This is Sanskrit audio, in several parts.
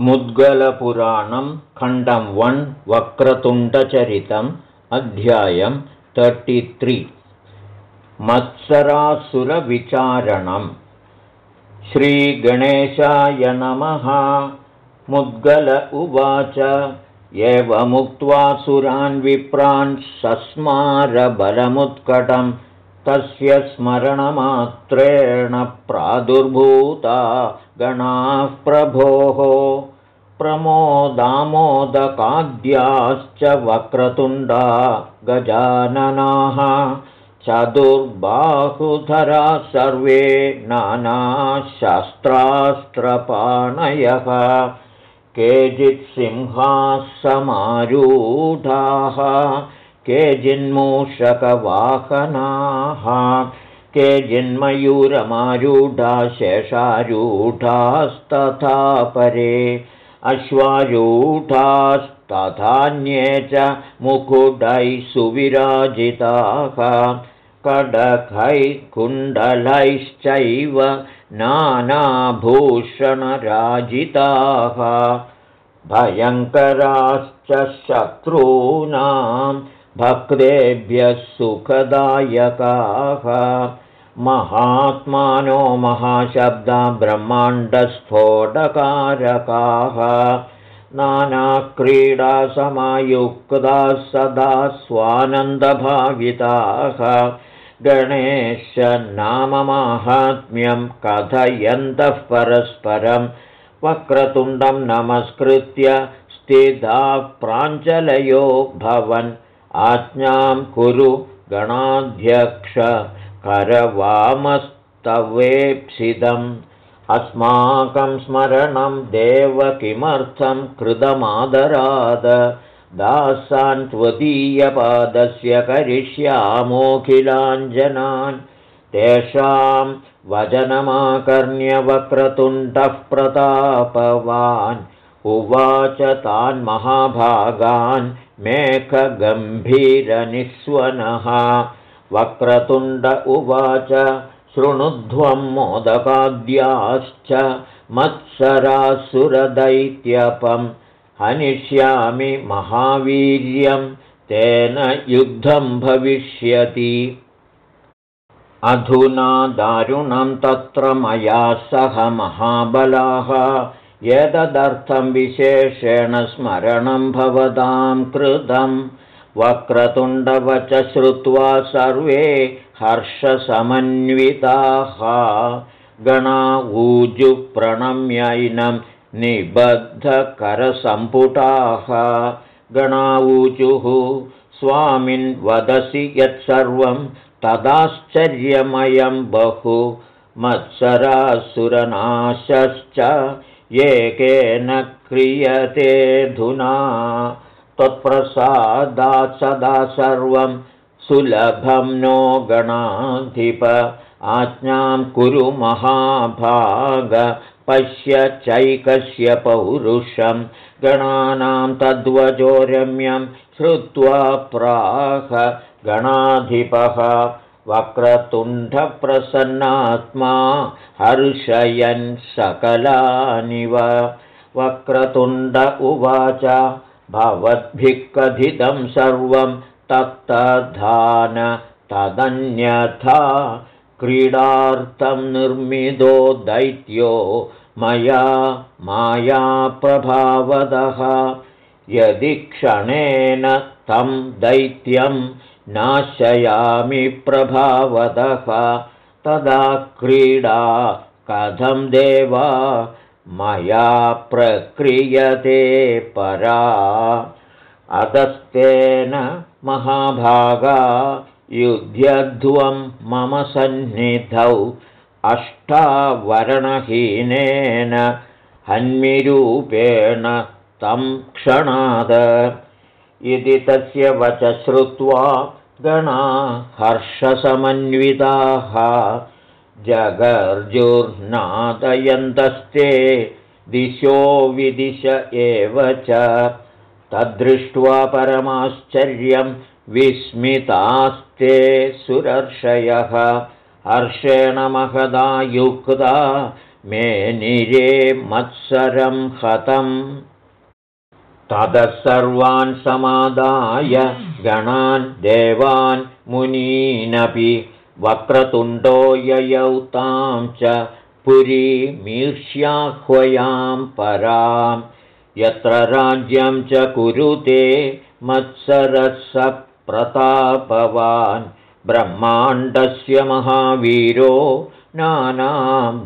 मुद्गलपुराणं खण्डं वन् वक्रतुण्डचरितम् अध्यायं तर्टित्रि मत्सरासुरविचारणम्. श्रीगणेशाय नमः। मुद्गल उवाच। एवमुक्त्वा सुरान् विप्रान् सस्मारबलमुत्कटम् तस्य स्मरणमात्रेण प्रादुर्भूता गणाः प्रभोः प्रमोदामोदकाद्याश्च वक्रतुण्डा गजाननाः चतुर्बाहुधरा सर्वे नानाशास्त्रास्त्रपाणयः केचित्सिंहाः समारूढाः केचिन्मूषकवाहनाः केचिन्मयूरमारूढा शेषारूढास्तथा परे अश्वारूढास्तथान्ये च मुकुटैः सुविराजिताः। कडखैः कुण्डलैश्चैव नानाभूषणराजिताः। भयङ्कराश्च शत्रूणां भक्तेभ्यः सुखदायकाः। महात्मानो महाशब्दा ब्रह्माण्डस्फोटकारकाः। नानाक्रीडासमायुक्ताः सदा स्वानन्दभाविताः। गणेशनाममाहात्म्यं कथयन्तः परस्परं वक्रतुण्डं नमस्कृत्य स्थिताः प्राञ्जलयो भवन् आज्ञां कुरु गणाध्यक्ष करवामस्तवेप्सितम् अस्माकं स्मरणं देव किमर्थं कृतमादराद। दासान् त्वदीयपादस्य करिष्यामोऽखिलाञ्जनान् तेषां वचनमाकर्ण्यवक्रतुण्डः प्रतापवान् उवाच तान् महाभागान् मेघगम्भीरनिःस्वनः। वक्रतुण्ड उवाच शृणुध्वं मोदकाद्याश्च मत्सरासुरदैत्यपं हनिष्यामि महावीर्यं तेन युद्धं भविष्यति। अधुना दारुणं तत्र मया सह महाबलाः एतदर्थं विशेषेण स्मरणं भवतां कृतं। वक्रतुण्डवच श्रुत्वा सर्वे हर्षसमन्विताः। गणा ऊजुप्रणम्यैनं निबद्धकरसम्पुटाः। गणाऊचुः स्वामिन् वदसि यत्सर्वं तदाश्चर्यमयं बहु। मत्सरासुरनाशश्च एकेन क्रियतेऽधुना त्वत्प्रसादात् सदा सर्वं सुलभं नो गणाधिप। आज्ञां कुरु महाभाग पश्य चैकस्य पौरुषं। गणानां तद्वजोरम्यं श्रुत्वा प्राह गणाधिपः वक्रतुण्डप्रसन्नात्मा हर्षयन् सकलानिव। वक्रतुण्ड उवाच भवद्भिः कथितं सर्वं तत्तधान तदन्यथा क्रीडार्थं निर्मितो दैत्यो मया मायाप्रभावदः। यदि क्षणेन तं दैत्यं नाशयामि प्रभावदः। तदा क्रीडा कथं देवा? मया प्रक्रियते परा। अतस्तेन महाभागा युध्यध्वं मम सन्निधौ। अष्टावरणहीनेन हन्मिरूपेण तं क्षणाद। इति तस्य वच श्रुत्वा गणा हर्षसमन्विताः जगर्जुर्नादयन्तस्ते दिशो विदिश एव च तद्दृष्ट्वा परमाश्चर्यं विस्मितास्ते सुरर्षयः हर्षेण महदा युक्ता मेनिरे मत्सरं हतम्। ततः सर्वान् समादाय गणान् देवान् मुनीनपि वक्रतुण्डो ययौ तां च पुरीमीर्ष्याह्वयां परां। यत्र राज्यं च कुरुते मत्सरः प्रतापवान् ब्रह्माण्डस्य महावीरो नानाभोगसमन्वितः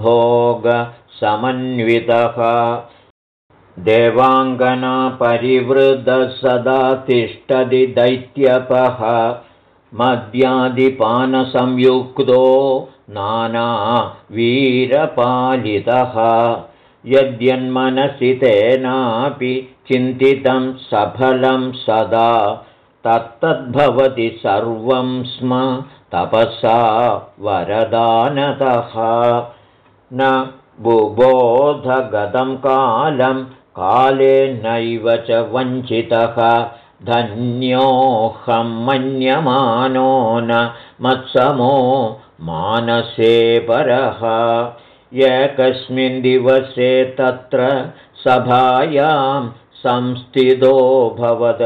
देवाङ्गनापरिवृद्धसदा तिष्ठति दैत्यपः मद्यादिपानसंयुक्तो नानावीरपालितः। यद्यन्मनसि तेनापि चिन्तितं सफलं सदा तत्तद्भवति सर्वं स्म तपसा वरदानतः। न बुबोधगतं कालं कालेनैव च वञ्चितः। धन्योऽहं मन्यमानो न मत्समो मानसे परः। एकस्मिन् दिवसे तत्र सभायां संस्थितो भवद।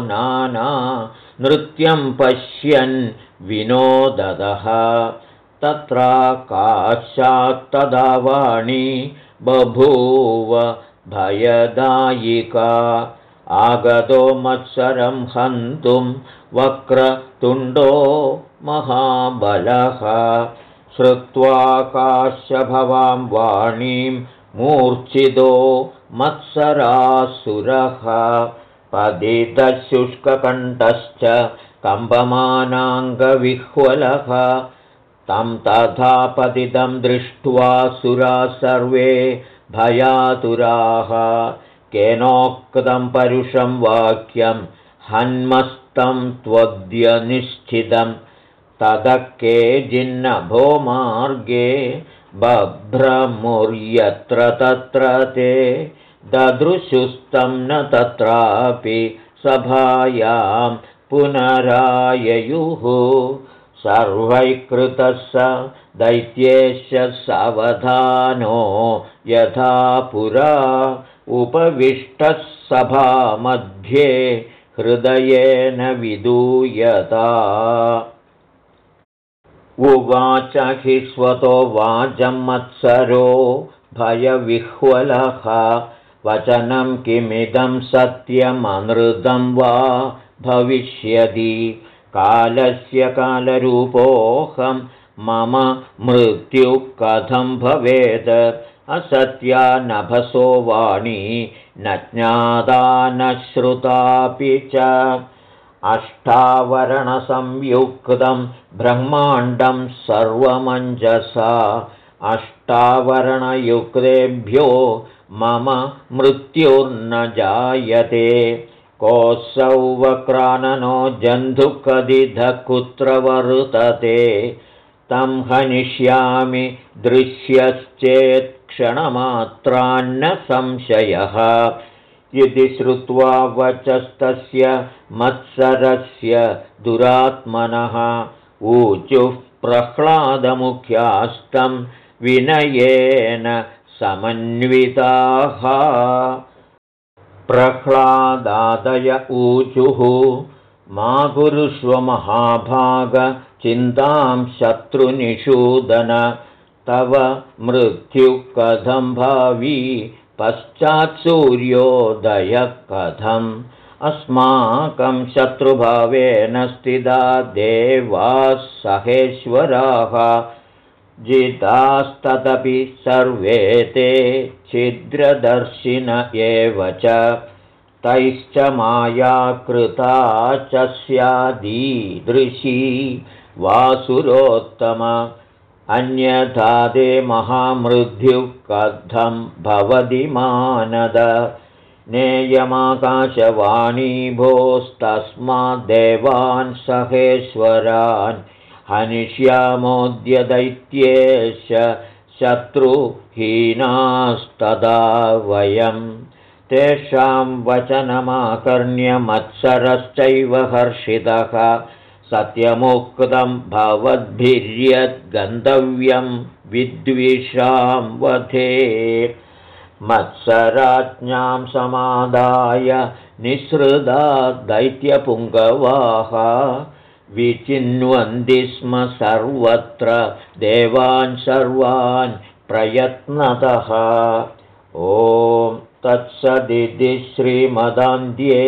नाना नृत्यं पश्यन् विनोददः तत्राकाशात्तदा वाणी बभूव भयदायिका। आगतो मत्सरं हन्तुं वक्रतुण्डो महाबलः। श्रुत्वा काश्यभवां वाणीं मूर्च्छितो मत्सरासुरः। पदितशुष्ककण्ठश्च कम्पमानाङ्गविह्वलः तं तथा पतितं दृष्ट्वा सुरा सर्वे भयातुराः। केनोक्तं परुषं वाक्यं हन्मस्तं त्वद्यनिश्चितं। ततः के जिन्नभो मार्गे बभ्रमुर्यत्र तत्र ते ददृशुस्तं न तत्रापि सभायां पुनराययुः सर्वैकृतः स दैत्येश सावधानो यथा पुरा उपविष्टः सभामध्ये हृदयेन विदूयता। उवाच हि स्वतो वाजमत्सरो भयविह्वलः। वचनं किमिदं सत्यमनृतं वा भविष्यति कालस्य कालरूपोऽहं मम मृत्युः कथं भवेत् असत्या नभसो वाणी न ज्ञाता न श्रुतापि च। अष्टावरणसंयुक्तं ब्रह्माण्डं सर्वमञ्जसा। अष्टावरणयुक्तेभ्यो मम मृत्युर्न जायते कोऽसौ वक्राननो जन्धुकदिध कुत्र वर्तते तं हनिष्यामि दृश्यश्चेत् क्षणमात्रान्न संशयः इति श्रुत्वा वचस्तस्य मत्सरस्य दुरात्मनः ऊचुः प्रह्लादमुख्यास्तं विनयेन समन्विताः प्रह्लादादय ऊचुः। मा महाभागचिन्तां शत्रुनिषूदन। तव मृत्युः कथं भावी? पश्चात्सूर्योदयः कथम्? अस्माकं शत्रुभावेन स्थिता देवाः सहेश्वराः जितास्तदपि सर्वे ते छिद्रदर्शिन एव च। तैश्च मायाकृता च स्यादीदृशी वासुरोत्तम। अन्यथा ते महामृद्युः कथं भवति मानद। नेयमाकाशवाणी भोस्तस्माद्देवान् सहेश्वरान् हनिष्यामोद्यदैत्येश शत्रुहीनास्तदा वयं तेषां वचनमाकर्ण्य मत्सरश्चैव हर्षितः। सत्यमुक्तं भवद्भिर्यद्गन्तव्यं विद्विषां वधे। मत्सराज्ञां समादाय निःसृदा दैत्यपुङ्गवाः विचिन्वन्ति स्म सर्वत्र देवान् सर्वान् प्रयत्नतः। ॐ तत्सदिति श्रीमदान्ध्ये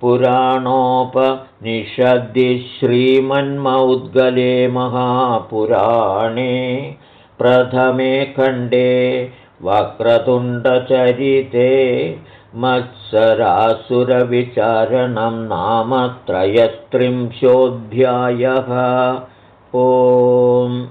पुराणोपनिषद्दि श्रीमन्मौद्गले महापुराणे प्रथमे खण्डे वक्रतुण्डचरिते मत्सरासुरविचारणं नाम त्रयस्त्रिंशोऽध्यायः। ओम्